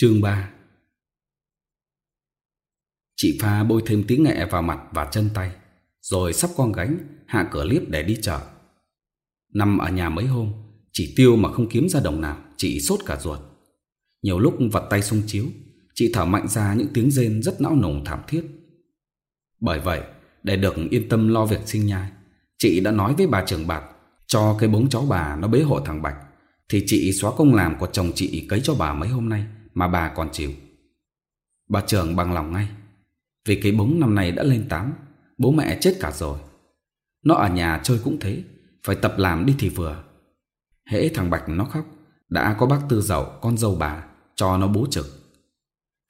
Chương 3 Chị Pha bôi thêm tí nghệ vào mặt và chân tay, Rồi sắp con gánh, Hạ cửa liếp để đi chợ. Nằm ở nhà mấy hôm Chỉ tiêu mà không kiếm ra đồng nào, Chị sốt cả ruột. Nhiều lúc vật tay sung chiếu, Chị thở mạnh ra những tiếng rên rất não nùng thảm thiết. Bởi vậy, Để được yên tâm lo việc sinh nhai, Chị đã nói với bà trưởng bạc, Cho cái bống cháu bà nó bế hộ thằng Bạch, Thì chị xóa công làm của chồng chị cấy cho bà mấy hôm nay mà bà còn chịu. Bà trưởng bằng lòng ngay, vì cái bóng năm nay đã lên tám, bố mẹ chết cả rồi. Nó ở nhà chơi cũng thế, phải tập làm đi thì vừa. Hễ thằng Bạch nó khóc, đã có bác tư dậu con dâu bà cho nó bố trực.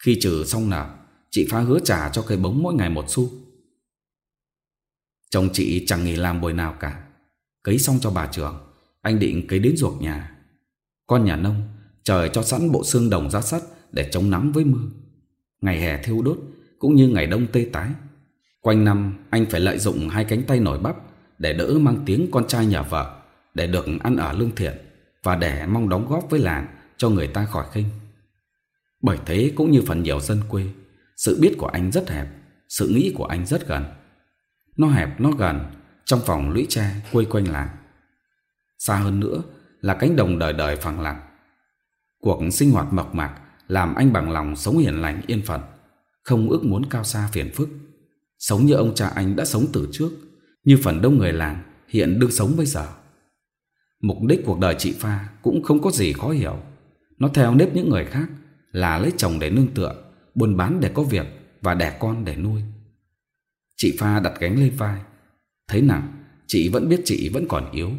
Khi trừ xong nợ, chị phá hứa trả cho cây bóng mỗi ngày một xu. Chồng chị chẳng nghỉ làm buổi nào cả. Cấy xong cho bà trưởng, anh định cấy đến ruộng nhà. Con nhà nông, Trời cho sẵn bộ xương đồng ra sắt để chống nắng với mưa. Ngày hè thiêu đốt cũng như ngày đông tê tái. Quanh năm anh phải lợi dụng hai cánh tay nổi bắp để đỡ mang tiếng con trai nhà vợ, để được ăn ở lương thiện và để mong đóng góp với làng cho người ta khỏi khinh. Bởi thế cũng như phần nhiều dân quê, sự biết của anh rất hẹp, sự nghĩ của anh rất gần. Nó hẹp nó gần, trong phòng lũy tre quây quanh làng. Xa hơn nữa là cánh đồng đời đời phẳng lặng, Cuộc sinh hoạt mộc mạc làm anh bằng lòng sống hiền lành yên phận, không ước muốn cao xa phiền phức. Sống như ông cha anh đã sống từ trước, như phần đông người làng hiện đương sống bây giờ. Mục đích cuộc đời chị Pha cũng không có gì khó hiểu. Nó theo nếp những người khác là lấy chồng để nương tựa, buôn bán để có việc và đẻ con để nuôi. Chị Pha đặt gánh lên vai. Thấy nặng chị vẫn biết chị vẫn còn yếu.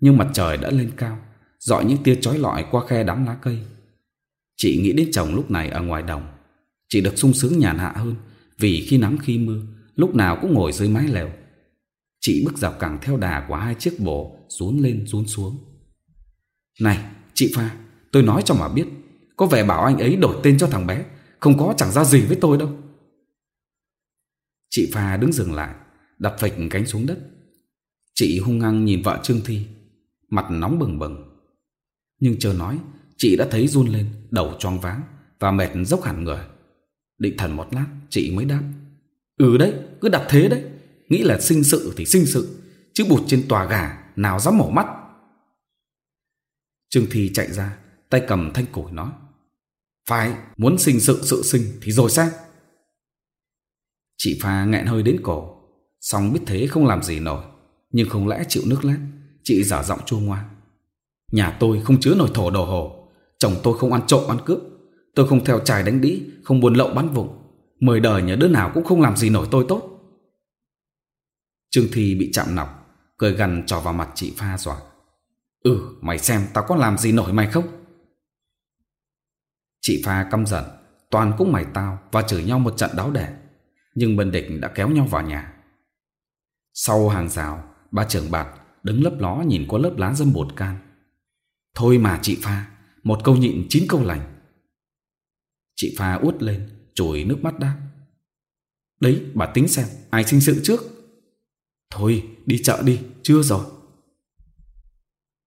Nhưng mặt trời đã lên cao, dọi những tia chói lọi qua khe đám lá cây. Chị nghĩ đến chồng lúc này ở ngoài đồng. Chị được sung sướng nhàn hạ hơn vì khi nắng khi mưa, lúc nào cũng ngồi dưới mái lều. Chị bước dọc càng theo đà của hai chiếc bồ rún lên rún xuống. Này, chị Pha, tôi nói cho mà biết. Có vẻ bảo anh ấy đổi tên cho thằng bé. Không có chẳng ra gì với tôi đâu. Chị Pha đứng dừng lại, đập phịch cánh xuống đất. Chị hung hăng nhìn vợ Trương Thi, mặt nóng bừng bừng. Nhưng chưa nói, Chị đã thấy run lên, Đầu choang váng Và mệt dốc hẳn người. Định thần một lát, Chị mới đáp. Ừ đấy, Cứ đặt thế đấy. Nghĩ là sinh sự thì sinh sự, Chứ bụt trên tòa gà, Nào dám mổ mắt. Trương Thi chạy ra, Tay cầm thanh củi nói, Phải, Muốn sinh sự sự sinh Thì rồi sao?" Chị Pha nghẹn hơi đến cổ Xong biết thế không làm gì nổi, Nhưng không lẽ chịu nước lát Chị giả giọng chua ngoa. Nhà tôi không chứa nổi thổ đồ hồ. Chồng tôi không ăn trộm, ăn cướp. Tôi không theo trài đánh đĩ, Không buôn lậu, bán vụng Mười đời nhà đứa nào cũng không làm gì nổi tôi tốt. Trương Thi bị chạm nọc, Cười gần trò vào mặt chị pha dọa. Ừ mày xem tao có làm gì nổi mày không? Chị pha căm giận, Toàn cũng mày tao Và chửi nhau một trận đáo đẻ. Nhưng bên địch đã kéo nhau vào nhà. Sau hàng rào, Ba trưởng bạt đứng lấp ló nhìn qua lớp lá dâm bột can. Thôi mà chị Pha, một câu nhịn chín câu lành. Chị Pha út lên, chùi nước mắt đáp. Đấy, bà tính xem, ai sinh sự trước? Thôi, đi chợ đi, chưa rồi.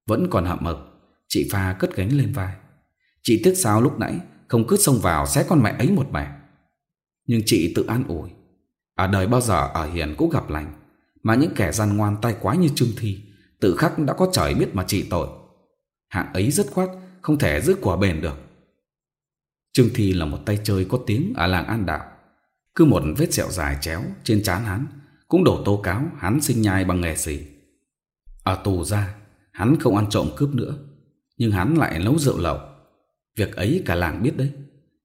Vẫn còn hậm hực, chị Pha cất gánh lên vai. Chị tiếc sao lúc nãy không cứ xông vào xé con mẹ ấy một mẻ. Nhưng chị tự an ủi. Ở đời bao giờ ở hiền cũng gặp lành, mà những kẻ gian ngoan tay quái như Trương Thi, tự khắc đã có trời biết mà chị tội hạng ấy rất khoát, không thể giữ quả bền được. Trương Thi là một tay chơi có tiếng ở làng An Đạo. Cứ một vết sẹo dài chéo trên trán hắn, cũng đổ tố cáo hắn sinh nhai bằng nghề gì. Ở tù ra, hắn không ăn trộm cướp nữa, nhưng hắn lại nấu rượu lẩu. Việc ấy cả làng biết đấy,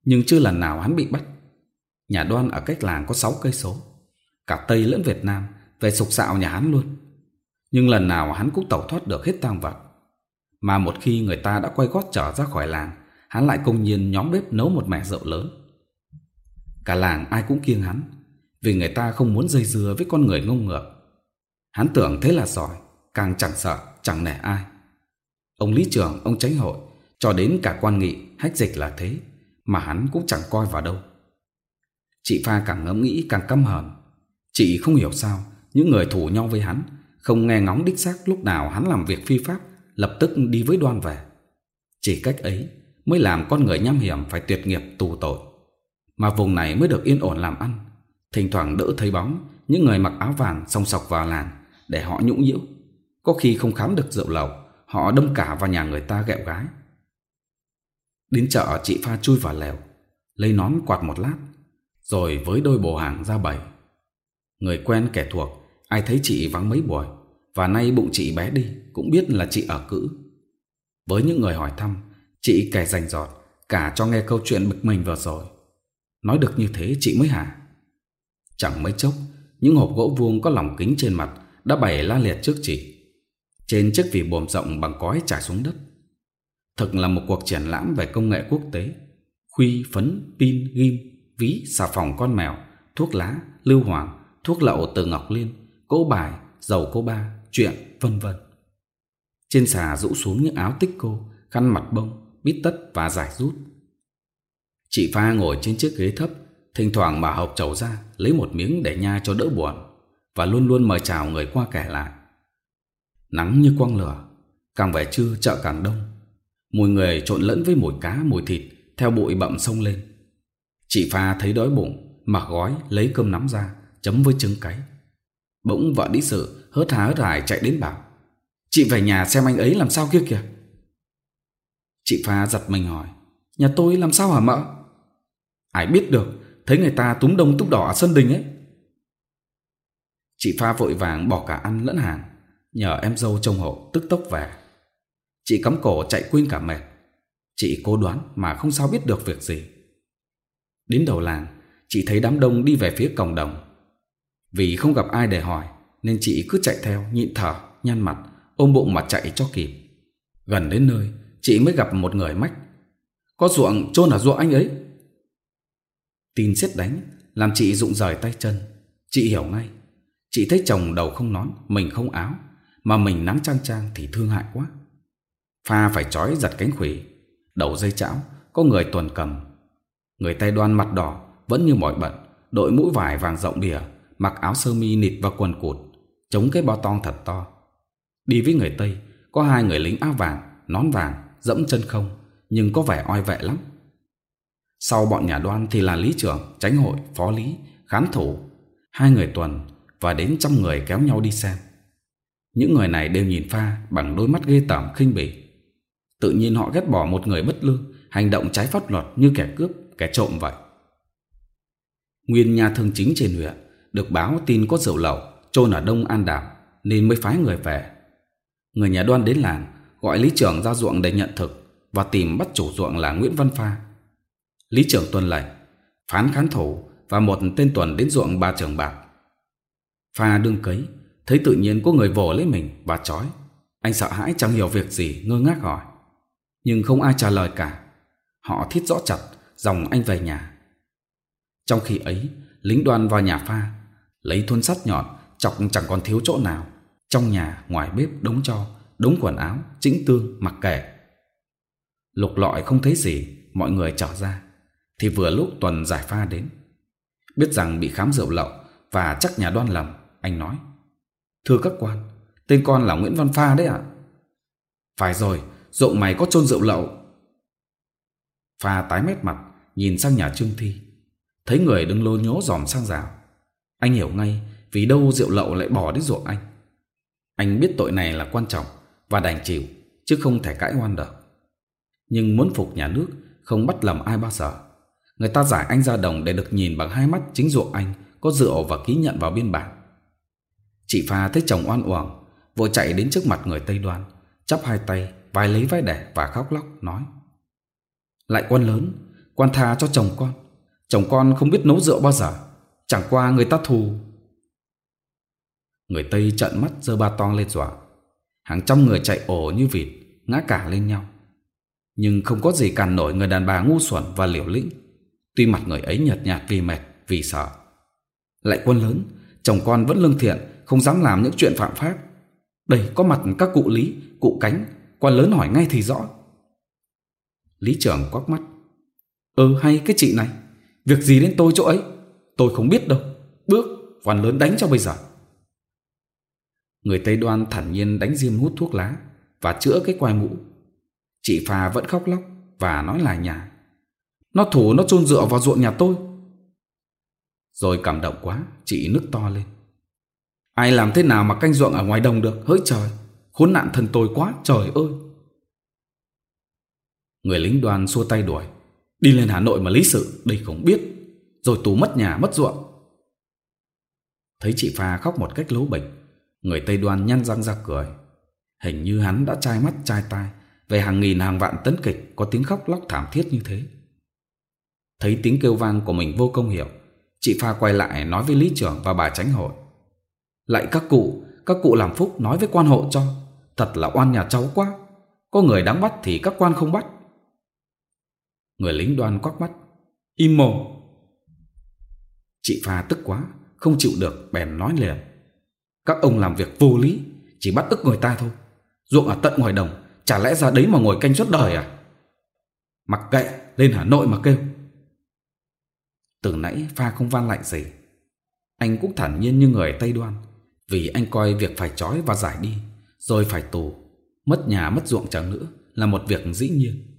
nhưng chưa lần nào hắn bị bắt. Nhà đoan ở cách làng có 6 cây số, cả Tây lẫn Việt Nam về sục sạo nhà hắn luôn. Nhưng lần nào hắn cũng tẩu thoát được hết tang vật. Mà một khi người ta đã quay gót trở ra khỏi làng, hắn lại công nhiên nhóm bếp nấu một mẻ rượu lớn. Cả làng ai cũng kiêng hắn, vì người ta không muốn dây dưa với con người ngông ngược. Hắn tưởng thế là giỏi, càng chẳng sợ, chẳng nể ai. Ông lý trưởng, ông tránh hội, cho đến cả quan nghị, hách dịch là thế, mà hắn cũng chẳng coi vào đâu. Chị Pha càng ngẫm nghĩ càng căm hờn. Chị không hiểu sao những người thủ nhau với hắn không nghe ngóng đích xác lúc nào hắn làm việc phi pháp lập tức đi với đoan về. Chỉ cách ấy mới làm con người nham hiểm phải tuyệt nghiệp tù tội. Mà vùng này mới được yên ổn làm ăn. Thỉnh thoảng đỡ thấy bóng những người mặc áo vàng song sọc vào làn để họ nhũng nhiễu. Có khi không khám được rượu lầu, họ đâm cả vào nhà người ta gẹo gái. Đến chợ chị pha chui vào lèo lấy nón quạt một lát, rồi với đôi bồ hàng ra bày. Người quen kẻ thuộc, ai thấy chị vắng mấy buổi và nay bụng chị bé đi cũng biết là chị ở cữ. Với những người hỏi thăm, chị kể rành rọt cả cho nghe câu chuyện bực mình vừa rồi. Nói được như thế chị mới hả? Chẳng mấy chốc, những hộp gỗ vuông có lòng kính trên mặt đã bày la liệt trước chị. Trên chiếc vỉ buồm rộng bằng cói trải xuống đất. Thực là một cuộc triển lãm về công nghệ quốc tế. Khuy, phấn, pin, ghim, ví, xà phòng con mèo, thuốc lá, lưu hoàng, thuốc lậu từ Ngọc Liên, cỗ bài, dầu cô ba, chuyện, vân vân. Trên xà rũ xuống những áo tích cô, khăn mặt bông, bít tất và giải rút. Chị Pha ngồi trên chiếc ghế thấp, thỉnh thoảng mở hộp chầu ra, lấy một miếng để nha cho đỡ buồn, và luôn luôn mời chào người qua kẻ lại. Nắng như quăng lửa, càng về trưa chợ càng đông. Mùi người trộn lẫn với mùi cá, mùi thịt, theo bụi bậm sông lên. Chị Pha thấy đói bụng, mặc gói lấy cơm nắm ra, chấm với trứng cấy Bỗng vợ đi sự hớt há hớt hải chạy đến bảo, Chị về nhà xem anh ấy làm sao kia kìa. Chị Pha giật mình hỏi, Nhà tôi làm sao hả mợ? Ai biết được, Thấy người ta túm đông túc đỏ ở sân đình ấy. Chị Pha vội vàng bỏ cả ăn lẫn hàng, Nhờ em dâu trông hộ tức tốc về. Chị cắm cổ chạy quên cả mệt. Chị cố đoán mà không sao biết được việc gì. Đến đầu làng, Chị thấy đám đông đi về phía cổng đồng. Vì không gặp ai để hỏi, Nên chị cứ chạy theo, nhịn thở, Nhăn mặt, ôm bụng mà chạy cho kịp. Gần đến nơi, chị mới gặp một người mách. Có ruộng, chôn ở ruộng anh ấy. Tin xét đánh, Làm chị rụng rời tay chân. Chị hiểu ngay. Chị thấy chồng đầu không nón, Mình không áo, Mà mình nắng trang trang thì thương hại quá. Pha phải trói giật cánh khủy, Đầu dây chảo, Có người tuần cầm. Người tay đoan mặt đỏ, Vẫn như mỏi bận Đội mũi vải vàng rộng bìa mặc áo sơ mi nịt và quần cụt, chống cái bao tong thật to. Đi với người Tây, có hai người lính áo vàng, nón vàng, dẫm chân không, nhưng có vẻ oai vệ lắm. Sau bọn nhà đoan thì là lý trưởng, tránh hội, phó lý, khán thủ, hai người tuần và đến trăm người kéo nhau đi xem. Những người này đều nhìn pha bằng đôi mắt ghê tởm khinh bỉ. Tự nhiên họ ghét bỏ một người bất lương, hành động trái pháp luật như kẻ cướp, kẻ trộm vậy. Nguyên nhà thương chính trên huyện được báo tin có rượu lẩu chôn ở Đông An Đảo nên mới phái người về. Người nhà đoan đến làng gọi lý trưởng ra ruộng để nhận thực và tìm bắt chủ ruộng là Nguyễn Văn Pha. Lý trưởng tuân lệnh, phán khán thủ và một tên tuần đến ruộng bà trưởng bạc. Pha đương cấy, thấy tự nhiên có người vồ lấy mình và chói. Anh sợ hãi chẳng hiểu việc gì ngơ ngác hỏi. Nhưng không ai trả lời cả. Họ thiết rõ chặt, dòng anh về nhà. Trong khi ấy, lính đoan vào nhà Pha Lấy thuôn sắt nhọn, Chọc chẳng còn thiếu chỗ nào. Trong nhà, ngoài bếp đống cho, Đống quần áo, chỉnh tương mặc kệ. Lục lọi không thấy gì, Mọi người trở ra. Thì vừa lúc Tuần giải pha đến. Biết rằng bị khám rượu lậu Và chắc nhà đoan lầm, Anh nói, Thưa các quan, Tên con là Nguyễn Văn Pha đấy ạ? Phải rồi Rộng mày có chôn rượu lậu. Pha tái mét mặt, Nhìn sang nhà Trương Thi. Thấy người đứng lô nhố dòm sang rào. Anh hiểu ngay vì đâu rượu lậu lại bỏ đến ruộng anh. Anh biết tội này là quan trọng và đành chịu chứ không thể cãi oan được. Nhưng muốn phục nhà nước không bắt lầm ai bao giờ. Người ta giải anh ra đồng để được nhìn bằng hai mắt chính ruộng anh có rượu và ký nhận vào biên bản. Chị Pha thấy chồng oan uổng, vội chạy đến trước mặt người Tây Đoan, chắp hai tay, vai lấy vai đẻ và khóc lóc, nói. Lại quan lớn, quan tha cho chồng con. Chồng con không biết nấu rượu bao giờ. Chẳng qua người ta thù. Người Tây trợn mắt dơ ba tong lên dọa. Hàng trăm người chạy ổ như vịt Ngã cả lên nhau. Nhưng không có gì cản nổi người đàn bà ngu xuẩn và liều lĩnh. Tuy mặt người ấy nhợt nhạt vì mệt Vì sợ. Lại quân lớn Chồng con vẫn lương thiện Không dám làm những chuyện phạm pháp. Đây có mặt các cụ Lý, cụ Cánh. Quan lớn hỏi ngay thì rõ. Lý trưởng quắc mắt. Ừ hay cái chị này. Việc gì đến tôi chỗ ấy? Tôi không biết đâu. Bước, còn lớn đánh cho bây giờ. Người Tây Đoan thản nhiên đánh Diêm hút thuốc lá và chữa cái quai mũ. Chị Phà vẫn khóc lóc và nói là nhà. Nó thủ nó chôn dựa vào ruộng nhà tôi. Rồi cảm động quá, chị nức to lên. Ai làm thế nào mà canh ruộng ở ngoài đồng được, hỡi trời. Khốn nạn thần tôi quá, trời ơi. Người lính đoàn xua tay đuổi. Đi lên Hà Nội mà lý sự, đây không biết rồi tù mất nhà mất ruộng. Thấy chị Pha khóc một cách lố bịch, người Tây Đoan nhăn răng ra cười. Hình như hắn đã chai mắt chai tai về hàng nghìn hàng vạn tấn kịch có tiếng khóc lóc thảm thiết như thế. Thấy tiếng kêu vang của mình vô công hiểu, chị Pha quay lại nói với lý trưởng và bà tránh hội. Lại các cụ, các cụ làm phúc nói với quan hộ cho, thật là oan nhà cháu quá, có người đáng bắt thì các quan không bắt. Người lính đoan quắc mắt, im mồm, Chị Pha tức quá, không chịu được, bèn nói liền. Các ông làm việc vô lý, chỉ bắt ức người ta thôi. Ruộng ở tận ngoài đồng, chả lẽ ra đấy mà ngồi canh suốt đời à? Mặc kệ, lên Hà Nội mà kêu. Từ nãy Pha không van lại gì. Anh cũng thản nhiên như người Tây Đoan, vì anh coi việc phải trói và giải đi, rồi phải tù, mất nhà mất ruộng chẳng nữa là một việc dĩ nhiên.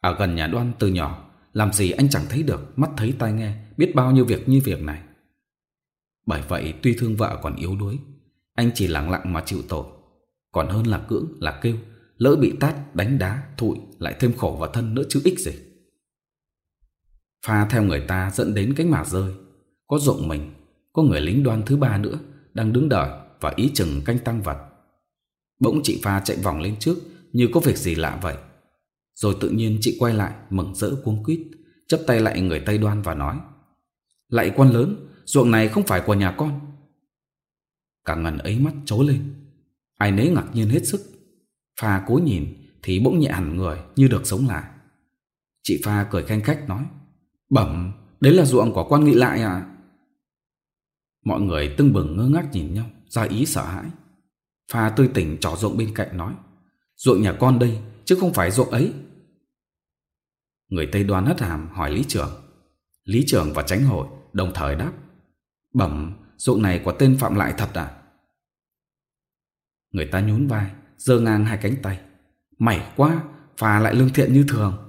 Ở gần nhà Đoan từ nhỏ, làm gì anh chẳng thấy được, mắt thấy tai nghe, biết bao nhiêu việc như việc này. Bởi vậy tuy thương vợ còn yếu đuối, anh chỉ lặng lặng mà chịu tội. Còn hơn là cưỡng, là kêu, lỡ bị tát, đánh đá, thụi, lại thêm khổ vào thân nữa chứ ích gì. Pha theo người ta dẫn đến cánh mà rơi, có rộng mình, có người lính đoan thứ ba nữa đang đứng đợi và ý chừng canh tăng vật. Bỗng chị Pha chạy vòng lên trước như có việc gì lạ vậy. Rồi tự nhiên chị quay lại mừng rỡ cuống quýt, chấp tay lại người Tây Đoan và nói: lại quan lớn, Ruộng này không phải của nhà con. Cả ngần ấy mắt trối lên. Ai nấy ngạc nhiên hết sức. Pha cố nhìn Thì bỗng nhẹ hẳn người như được sống lại. Chị Pha cười khen khách nói, Bẩm, Đấy là ruộng của quan nghị lại à Mọi người tưng bừng ngơ ngác nhìn nhau, Ra ý sợ hãi. Pha tươi tỉnh trỏ ruộng bên cạnh nói, Ruộng nhà con đây chứ không phải ruộng ấy. Người Tây đoán hất hàm hỏi lý trưởng Lý trưởng và tránh hội đồng thời đáp, Bẩm, ruộng này của tên Phạm Lại thật à Người ta nhún vai, giơ ngang hai cánh tay. Mày quá, Phà lại lương thiện như thường.